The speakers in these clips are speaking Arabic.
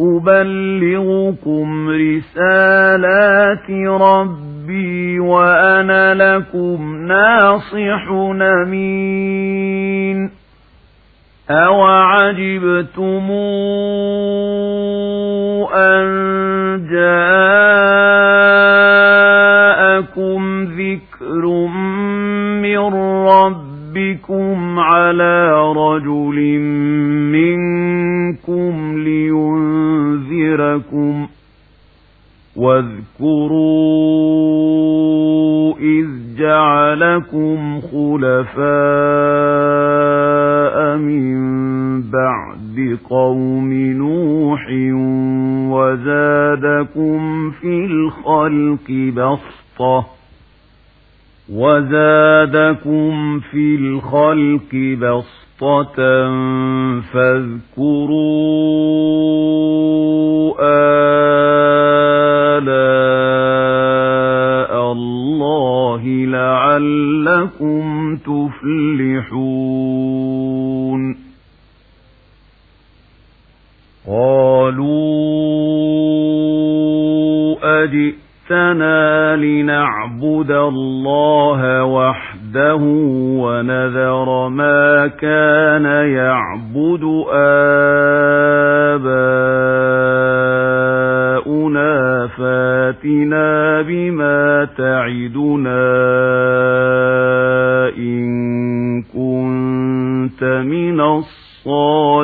أبلغكم رسالات ربي وأنا لكم ناصح نمين أوعجبتم أن جاءكم ذكر من ربكم على رجل منكم لينذركم واذكروا إذ جعلكم خلفاء من بعد قوم نوح وزادكم في الخلق بسطة وزادكم في الخلق بسطة فاذكروا لعلكم تفلحون قالوا أجئتنا لنعبد الله وحده ونذر ما كان يعبد آباؤنا فاتنا بما تعدنا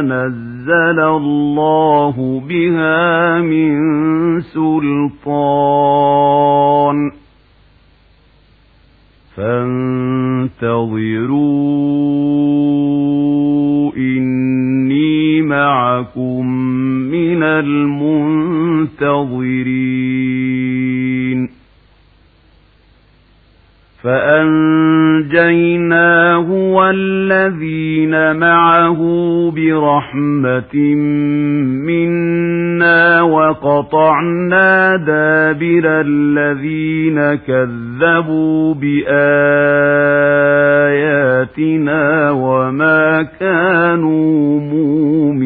نزل الله بها من سلطان فانتظروا إني معكم من المنتظرين فأنجيناه والذين معه برحمة منا وقطعنا دابر الذين كذبوا بآياتنا وما كانوا مؤمنين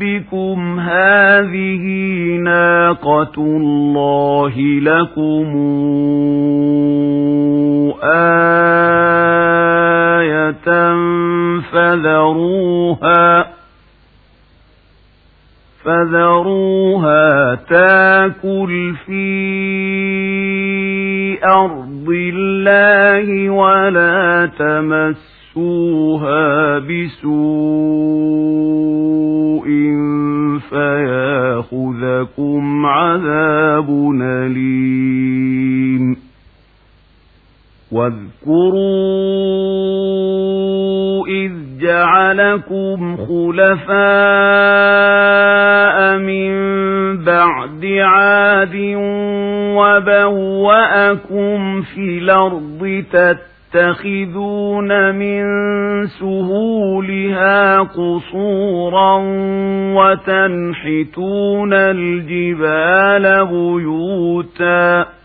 ربكم هذه ناقة الله لكم آية فذروها فذروها تاكل في أرض الله ولا تمسوها بسوء فياخذكم عذاب أليم واذكروا إذ جعلكم خلفاء من بعد عاد وبوأكم في الأرض تتخذون من سهولها قصورا وتنحتون الجبال بيوتا